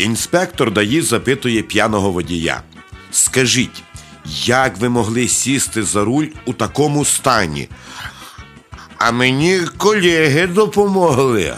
Інспектор Даї запитує п'яного водія. Скажіть, як ви могли сісти за руль у такому стані? А мені колеги допомогли.